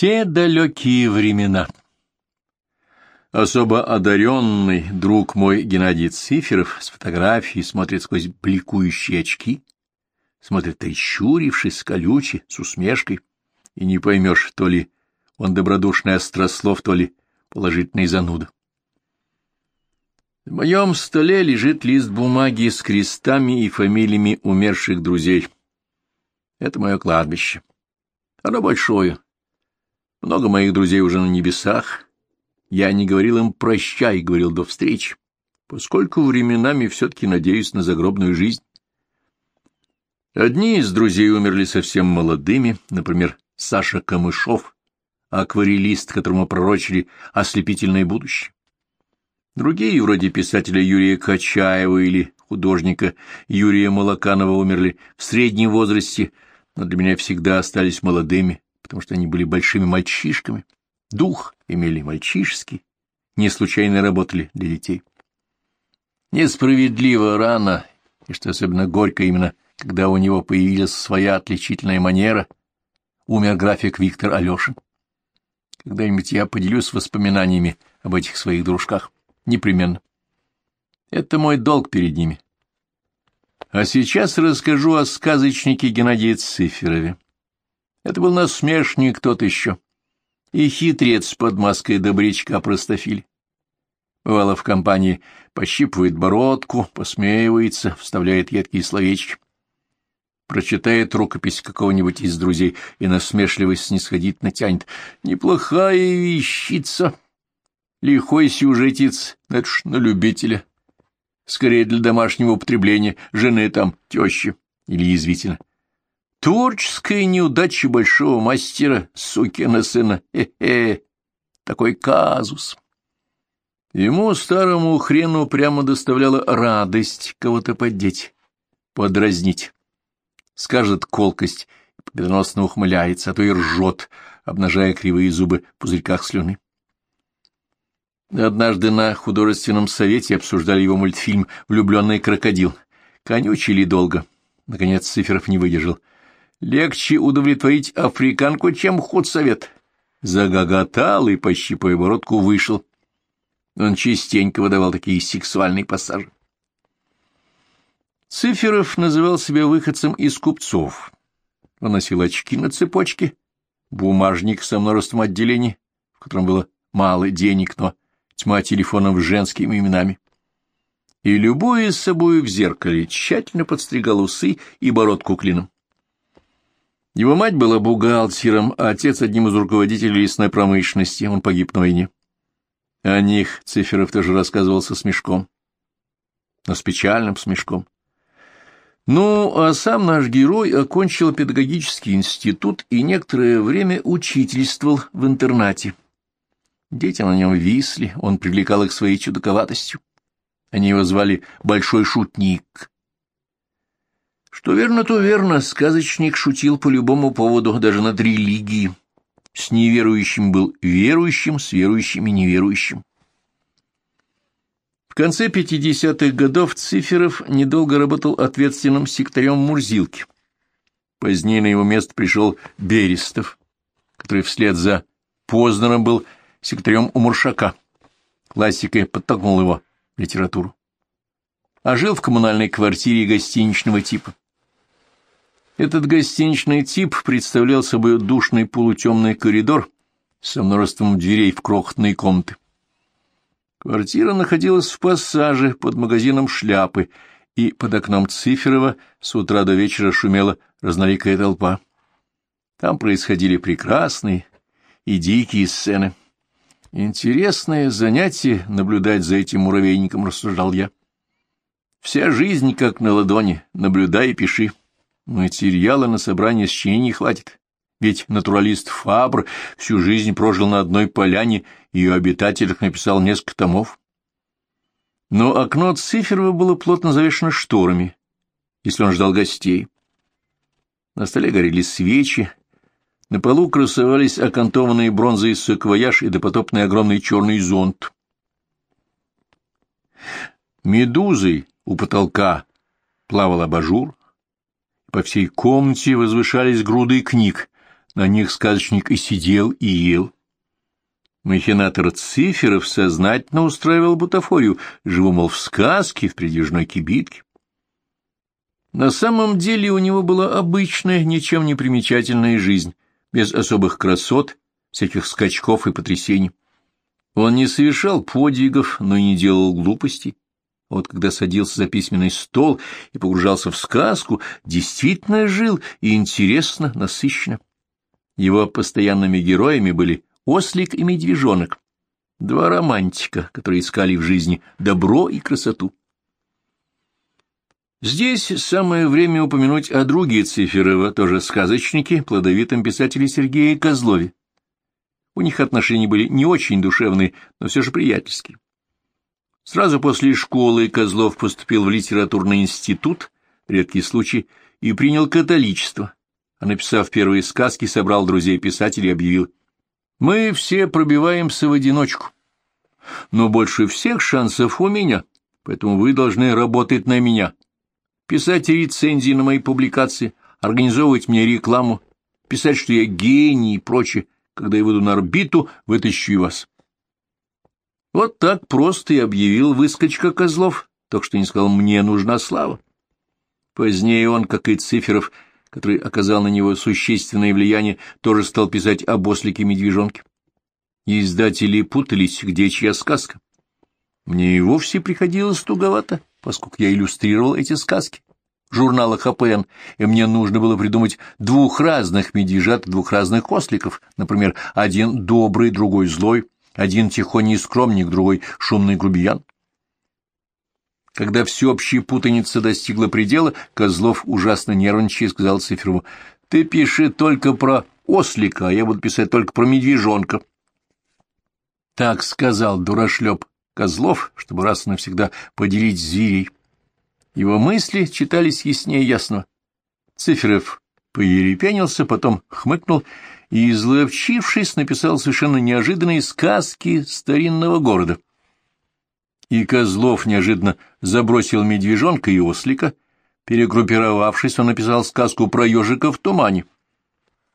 Те далекие времена. Особо одаренный друг мой Геннадий Циферов с фотографией смотрит сквозь бликующие очки, смотрит прищурившись, колюче, с усмешкой, и не поймешь, то ли он добродушный острослов, то ли положительный зануда. В моем столе лежит лист бумаги с крестами и фамилиями умерших друзей. Это мое кладбище. Оно большое. Много моих друзей уже на небесах. Я не говорил им «прощай», говорил «до встречи», поскольку временами все-таки надеюсь на загробную жизнь. Одни из друзей умерли совсем молодыми, например, Саша Камышов, акварелист, которому пророчили ослепительное будущее. Другие, вроде писателя Юрия Качаева или художника Юрия Малаканова, умерли в среднем возрасте, но для меня всегда остались молодыми, потому что они были большими мальчишками. Дух имели мальчишеский, не случайно работали для детей. Несправедливо рано, и что особенно горько именно, когда у него появилась своя отличительная манера, умер график Виктор Алешин. Когда-нибудь я поделюсь воспоминаниями об этих своих дружках. Непременно. Это мой долг перед ними. А сейчас расскажу о сказочнике Геннадии Циферове. Это был насмешник тот еще. И хитрец под маской добрячка-простофиль. Бывало, в компании пощипывает бородку, посмеивается, вставляет едкие словечки. Прочитает рукопись какого-нибудь из друзей и насмешливость снисходительно тянет. Неплохая вещица. Лихой сюжетец, это ж на любителя. Скорее для домашнего употребления, жены там, тещи. Или язвительно. Творческая неудача большого мастера, сукина сына. Хе-хе, такой казус. Ему, старому хрену, прямо доставляла радость кого-то поддеть, подразнить. Скажет колкость, победоносно ухмыляется, а то и ржет, обнажая кривые зубы в пузырьках слюны. Однажды на художественном совете обсуждали его мультфильм «Влюбленный крокодил». Конючили долго. Наконец Циферов не выдержал. Легче удовлетворить африканку, чем худсовет. Загоготал и, пощипая бородку, вышел. Он частенько выдавал такие сексуальные пассажи. Циферов называл себя выходцем из купцов. Он носил очки на цепочке, бумажник со множеством отделений, в котором было мало денег, но тьма телефонов с женскими именами. И, любуясь собою в зеркале, тщательно подстригал усы и бородку клином. Его мать была бухгалтером, а отец — одним из руководителей лесной промышленности, он погиб на войне. О них Циферов тоже рассказывал со смешком, но с печальным смешком. Ну, а сам наш герой окончил педагогический институт и некоторое время учительствовал в интернате. Дети на нем висли, он привлекал их своей чудаковатостью. Они его звали «Большой шутник». Что верно, то верно, сказочник шутил по любому поводу, даже над религией. С неверующим был верующим, с верующим и неверующим. В конце 50-х годов Циферов недолго работал ответственным секторем Мурзилки. Позднее на его место пришел Берестов, который вслед за Познером был секретарем у Муршака. Классикой подтолкнул его в литературу. А жил в коммунальной квартире гостиничного типа. Этот гостиничный тип представлял собой душный полутемный коридор со множеством дверей в крохотные комнаты. Квартира находилась в пассаже под магазином шляпы, и под окном Циферова с утра до вечера шумела разноликая толпа. Там происходили прекрасные и дикие сцены. Интересное занятие наблюдать за этим муравейником, рассуждал я. Вся жизнь как на ладони, наблюдай и пиши. Материала на собрание сочинений хватит, ведь натуралист Фабр всю жизнь прожил на одной поляне и о обитателях написал несколько томов. Но окно Циферова было плотно завешено шторами, если он ждал гостей. На столе горели свечи, на полу красовались окантованные бронзой саквояж и допотопный огромный черный зонт. Медузой у потолка плавал абажур, по всей комнате возвышались груды книг, на них сказочник и сидел, и ел. Махинатор Циферов сознательно устраивал бутафорию, живу, мол, в сказке, в придвижной кибитке. На самом деле у него была обычная, ничем не примечательная жизнь, без особых красот, всяких скачков и потрясений. Он не совершал подвигов, но и не делал глупостей. Вот когда садился за письменный стол и погружался в сказку, действительно жил и интересно, насыщенно. Его постоянными героями были ослик и медвежонок, два романтика, которые искали в жизни добро и красоту. Здесь самое время упомянуть о друге Циферова, тоже сказочнике, плодовитом писателе Сергея Козлове. У них отношения были не очень душевные, но все же приятельские. Сразу после школы Козлов поступил в литературный институт, редкий случай, и принял католичество, а написав первые сказки, собрал друзей писателей и объявил «Мы все пробиваемся в одиночку, но больше всех шансов у меня, поэтому вы должны работать на меня» писать рецензии на мои публикации, организовывать мне рекламу, писать, что я гений и прочее. Когда я выйду на орбиту, вытащу и вас. Вот так просто и объявил выскочка Козлов, только что не сказал «мне нужна слава». Позднее он, как и Циферов, который оказал на него существенное влияние, тоже стал писать об ослике-медвежонке. Издатели путались, где чья сказка. Мне и вовсе приходилось туговато поскольку я иллюстрировал эти сказки в журналах АПН, и мне нужно было придумать двух разных медвежат двух разных осликов, например, один добрый, другой злой, один тихоний скромник, другой шумный грубиян. Когда всеобщая путаница достигла предела, Козлов, ужасно нервничая, сказал Цифрову, «Ты пиши только про ослика, а я буду писать только про медвежонка». Так сказал дурашлеп Козлов, чтобы раз и навсегда поделить зверей. Его мысли читались яснее ясного. Циферов поерепенился, потом хмыкнул и, изловчившись, написал совершенно неожиданные сказки старинного города. И Козлов неожиданно забросил медвежонка и ослика. Перегруппировавшись, он написал сказку про ежика в тумане.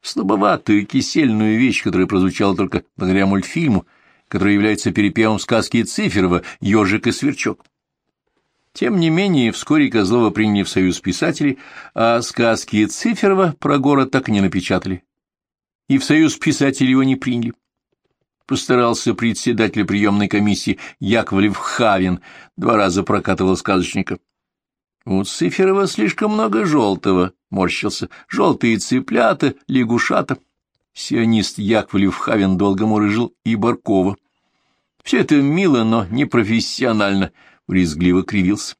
Слабоватую кисельную вещь, которая прозвучала только благодаря мультфильму — который является перепевом сказки Циферова «Ежик и сверчок». Тем не менее, вскоре Козлова приняли в союз писателей, а сказки Циферова про город так и не напечатали. И в союз писателей его не приняли. Постарался председатель приемной комиссии Яковлев Хавин, два раза прокатывал сказочника. У Циферова слишком много желтого, морщился, желтые цыплята, лягушата. Сионист Яковлев Хавин долго мурыжил и Баркова. Все это мило, но непрофессионально, брезгливо кривился.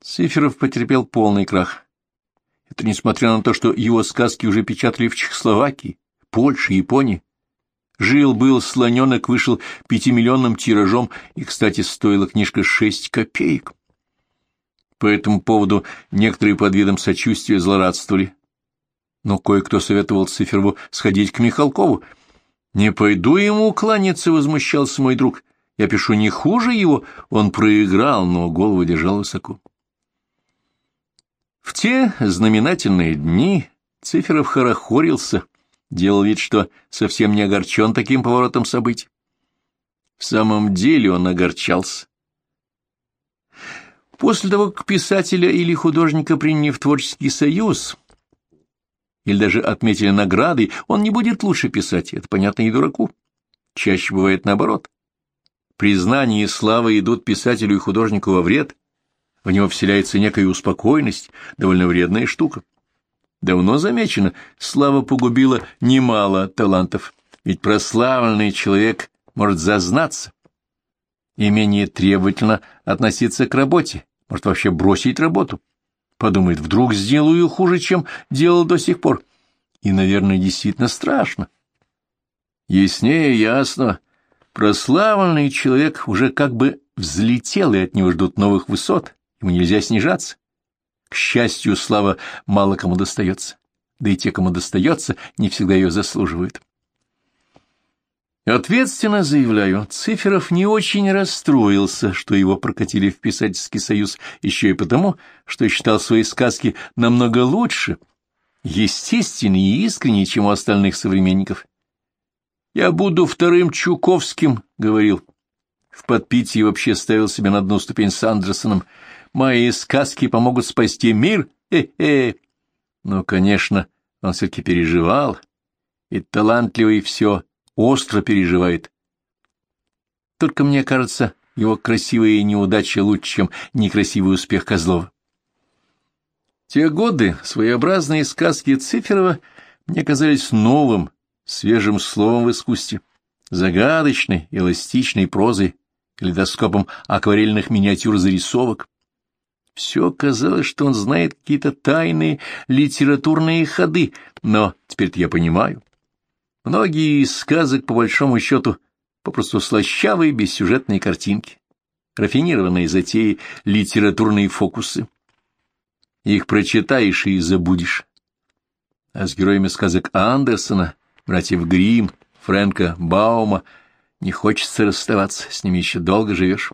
Циферов потерпел полный крах. Это несмотря на то, что его сказки уже печатали в Чехословакии, Польше, Японии. Жил-был слоненок, вышел пятимиллионным тиражом, и, кстати, стоила книжка шесть копеек. По этому поводу некоторые под видом сочувствия злорадствовали но кое-кто советовал Циферову сходить к Михалкову. «Не пойду ему кланяться», — возмущался мой друг. «Я пишу не хуже его, он проиграл, но голову держал высоко». В те знаменательные дни Циферов хорохорился, делал вид, что совсем не огорчен таким поворотом событий. В самом деле он огорчался. После того, как писателя или художника приняли в творческий союз, или даже отметили наградой, он не будет лучше писать, это понятно и дураку. Чаще бывает наоборот. Признание и слава идут писателю и художнику во вред, в него вселяется некая успокойность, довольно вредная штука. Давно замечено, слава погубила немало талантов, ведь прославленный человек может зазнаться и менее требовательно относиться к работе, может вообще бросить работу. Подумает, вдруг сделаю хуже, чем делал до сих пор. И, наверное, действительно страшно. Яснее ясно. Прославленный человек уже как бы взлетел, и от него ждут новых высот. Ему нельзя снижаться. К счастью, слава мало кому достается. Да и те, кому достается, не всегда ее заслуживают. Ответственно заявляю, Циферов не очень расстроился, что его прокатили в писательский союз, еще и потому, что считал свои сказки намного лучше естественнее и искреннее, чем у остальных современников. «Я буду вторым Чуковским», — говорил. В подпитии вообще ставил себя на одну ступень с Андерсоном. «Мои сказки помогут спасти мир? Хе-хе!» Но, конечно, он все-таки переживал, и талантливый все остро переживает. Только мне кажется, его красивые неудачи лучше, чем некрасивый успех Козлова. Те годы своеобразные сказки Циферова мне казались новым, свежим словом в искусстве, загадочной, эластичной прозой, калейдоскопом акварельных миниатюр зарисовок. Все казалось, что он знает какие-то тайные литературные ходы, но теперь-то я понимаю. Многие из сказок, по большому счету, попросту слащавые бессюжетные картинки, рафинированные затеи, литературные фокусы. Их прочитаешь и забудешь. А с героями сказок Андерсона, братьев Грим, Фрэнка Баума не хочется расставаться, с ними еще долго живешь.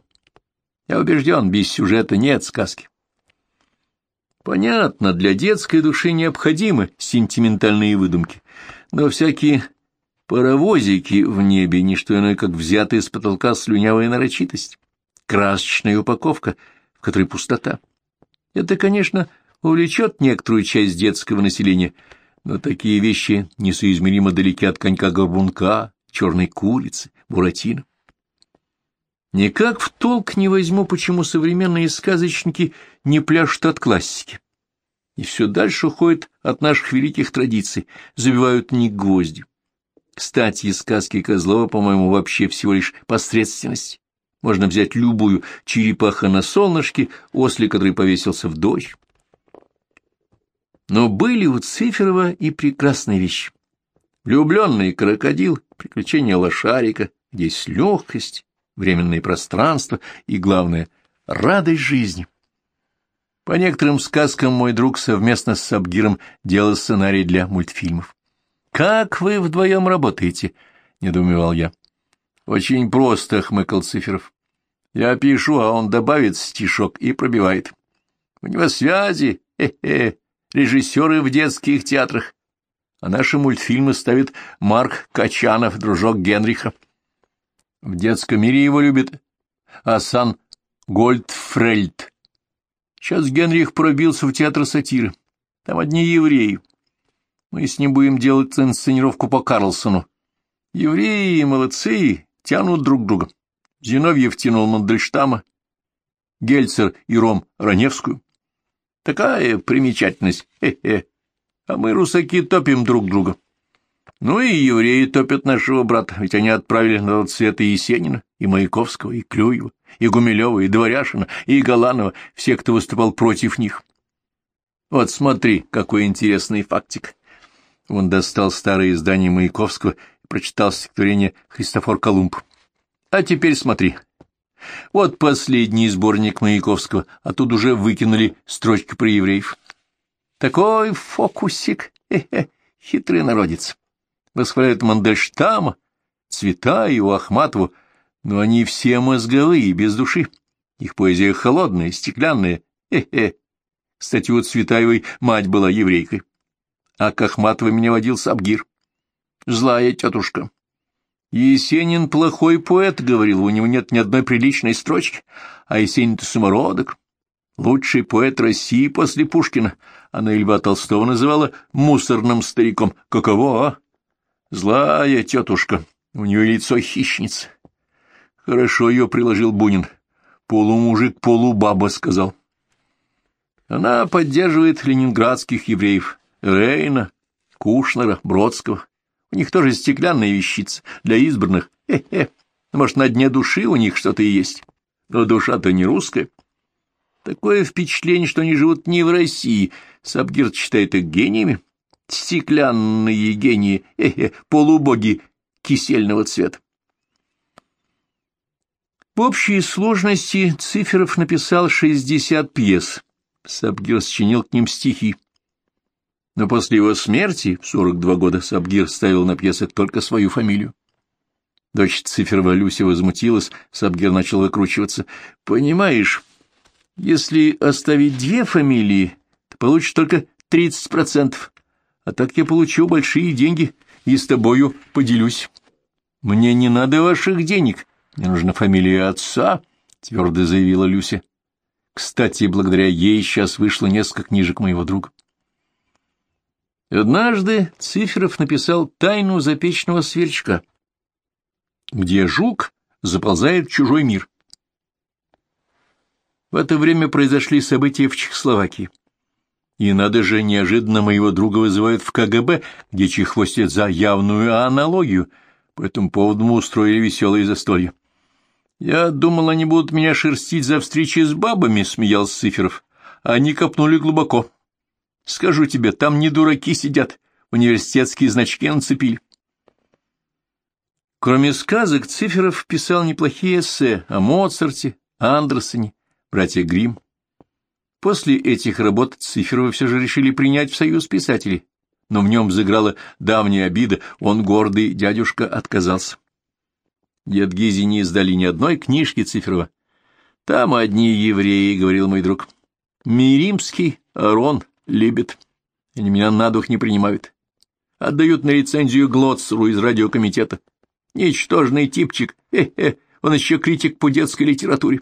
Я убежден, без сюжета нет сказки. Понятно, для детской души необходимы сентиментальные выдумки, но всякие паровозики в небе — не что иное, как взятая с потолка слюнявая нарочитость, красочная упаковка, в которой пустота. Это, конечно, увлечет некоторую часть детского населения, но такие вещи несоизмеримо далеки от конька-горбунка, черной курицы, буратино. Никак в толк не возьму, почему современные сказочники не пляшут от классики. И все дальше уходят от наших великих традиций, забивают не гвозди. Кстати, сказки Козлова, по-моему, вообще всего лишь посредственность. Можно взять любую черепаха на солнышке, ослик, который повесился в дождь. Но были у Циферова и прекрасные вещи. Влюбленный крокодил, приключения лошарика, здесь легкость, временное пространство и, главное, радость жизни. По некоторым сказкам мой друг совместно с Сабгиром делал сценарий для мультфильмов. «Как вы вдвоем работаете?» — недоумевал я. «Очень просто», — хмыкал Циферов. «Я пишу, а он добавит стишок и пробивает. У него связи, хе-хе, режиссеры в детских театрах, а наши мультфильмы ставит Марк Качанов, дружок Генриха. В детском мире его любит Асан Гольдфрельд. Сейчас Генрих пробился в театр сатиры. Там одни евреи. Мы с ним будем делать инсценировку по Карлсону. Евреи молодцы, тянут друг друга. Зиновьев тянул Мандельштама, Гельцер и Ром Раневскую. Такая примечательность, хе-хе. А мы, русаки, топим друг друга. Ну и евреи топят нашего брата, ведь они отправили на тот свет и Есенина, и Маяковского, и Клюева, и Гумилева, и Дворяшина, и Галанова, все, кто выступал против них. Вот смотри, какой интересный фактик. Он достал старое издание Маяковского и прочитал стихотворение «Христофор Колумб». А теперь смотри. Вот последний сборник Маяковского, а тут уже выкинули строчки про евреев. Такой фокусик, хе-хе, хитрый народец. Восхваляют Мандельштама, Цветаеву, Ахматову, но они все мозговые, без души. Их поэзия холодная, стеклянная, хе-хе. Кстати, у Цветаевой мать была еврейкой, а к Ахматовой меня водил Сабгир. Злая тетушка. Есенин плохой поэт, — говорил, — у него нет ни одной приличной строчки, а Есенин-то самородок. Лучший поэт России после Пушкина. Она Льва Толстого называла мусорным стариком. Каково, а? Злая тетушка. У нее лицо хищницы. Хорошо ее приложил Бунин. Полумужик, полубаба, сказал. Она поддерживает ленинградских евреев. Рейна, Кушнера, Бродского. У них тоже стеклянная вещица для избранных. Хе-хе. Может, на дне души у них что-то есть. Но душа-то не русская. Такое впечатление, что они живут не в России. Сабгир считает их гениями. Стеклянные гении, хе-хе, полубоги кисельного цвета. В общей сложности Циферов написал 60 пьес. Сабгир сочинил к ним стихи. Но после его смерти, в 42 года, Сабгир ставил на пьесах только свою фамилию. Дочь Циферова Люся возмутилась, Сабгир начал выкручиваться. «Понимаешь, если оставить две фамилии, то получишь только 30%, а так я получу большие деньги и с тобою поделюсь. Мне не надо ваших денег, мне нужна фамилия отца, — твердо заявила Люся. Кстати, благодаря ей сейчас вышло несколько книжек моего друга. Однажды Циферов написал «Тайну запечного сверчка», где жук заползает в чужой мир. В это время произошли события в Чехословакии. И надо же, неожиданно моего друга вызывают в КГБ, где чехвостят за явную аналогию. По этому поводу мы устроили веселые застолья. Я думал, они будут меня шерстить за встречи с бабами, — смеялся Циферов. Они копнули глубоко. Скажу тебе, там не дураки сидят, университетские значки нацепили. Кроме сказок, Циферов писал неплохие эссе о Моцарте, Андерсоне, братья Гримм. После этих работ Циферова все же решили принять в союз писателей, но в нем взыграла давняя обида, он гордый дядюшка отказался. Дед Гизи не издали ни одной книжки Циферова. Там одни евреи, — говорил мой друг. Миримский, Арон, любит. Они меня на дух не принимают. Отдают на рецензию Глоцеру из радиокомитета. Ничтожный типчик, э-э, он еще критик по детской литературе.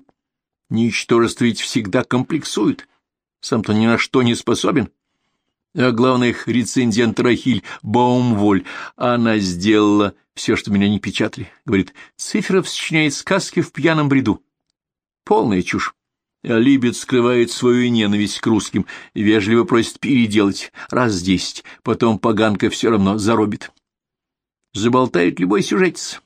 Ничтожество ведь всегда комплексует. Сам-то ни на что не способен. А главный их рецензент Рахиль Баумволь, она сделала все, что меня не печатали. Говорит, Циферов сочиняет сказки в пьяном бреду. Полная чушь. А Либет скрывает свою ненависть к русским вежливо просит переделать раз десять, потом поганка все равно заробит. Заболтает любой сюжетец.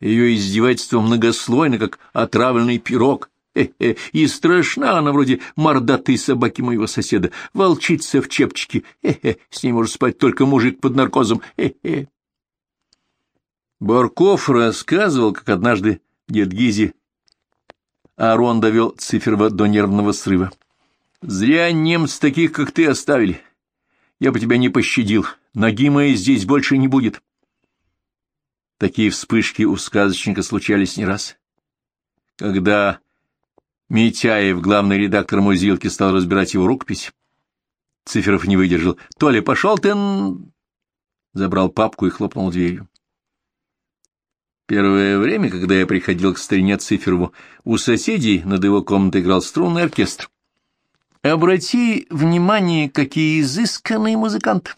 Ее издевательство многослойно, как отравленный пирог. Э-э, и страшна она вроде мордатой собаки моего соседа, волчица в чепчике. Э-э, с ней может спать только мужик под наркозом. Э-э. Барков рассказывал, как однажды дед Гизи Арон довел Циферова до нервного срыва. «Зря немцы таких, как ты, оставили. Я бы тебя не пощадил. Ноги моей здесь больше не будет». Такие вспышки у сказочника случались не раз. Когда Митяев, главный редактор Музилки, стал разбирать его рукопись, Циферов не выдержал. «Толя, пошел ты...» Забрал папку и хлопнул дверью. Первое время, когда я приходил к старине Циферову, у соседей над его комнатой играл струнный оркестр. Обрати внимание, какие изысканные музыканты.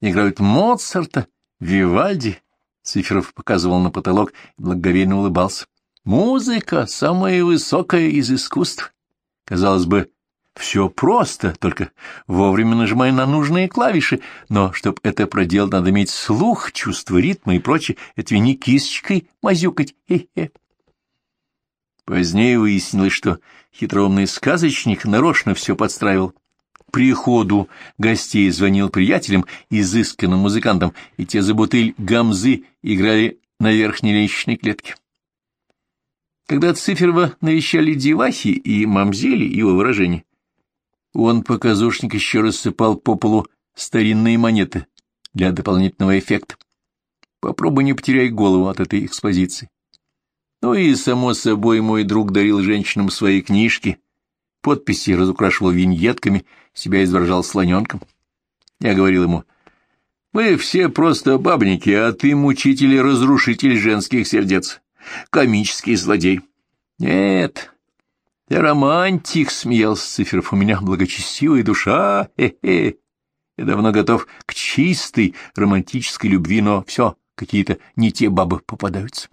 Играют Моцарта, Вивальди, Циферов показывал на потолок и благоговейно улыбался. Музыка — самое высокое из искусств. Казалось бы, все просто, только вовремя нажимай на нужные клавиши, но чтобы это проделать, надо иметь слух, чувство ритма и прочее, это не кисточкой мазюкать. Хе -хе. Позднее выяснилось, что хитроумный сказочник нарочно все подстраивал приходу гостей звонил приятелям, изысканным музыкантам, и те за бутыль гамзы играли на верхней лестничной клетке. Когда Циферова навещали девахи и мамзели, его выражение, он, показушник, еще рассыпал по полу старинные монеты для дополнительного эффекта. Попробуй не потеряй голову от этой экспозиции. Ну и, само собой, мой друг дарил женщинам свои книжки, подписи разукрашивал виньетками, себя изображал слоненком. Я говорил ему, «Вы все просто бабники, а ты мучитель и разрушитель женских сердец, комический злодей». «Нет, я романтик», — смеялся Циферов, — «у меня благочестивая душа, хе-хе. Я давно готов к чистой романтической любви, но все, какие-то не те бабы попадаются».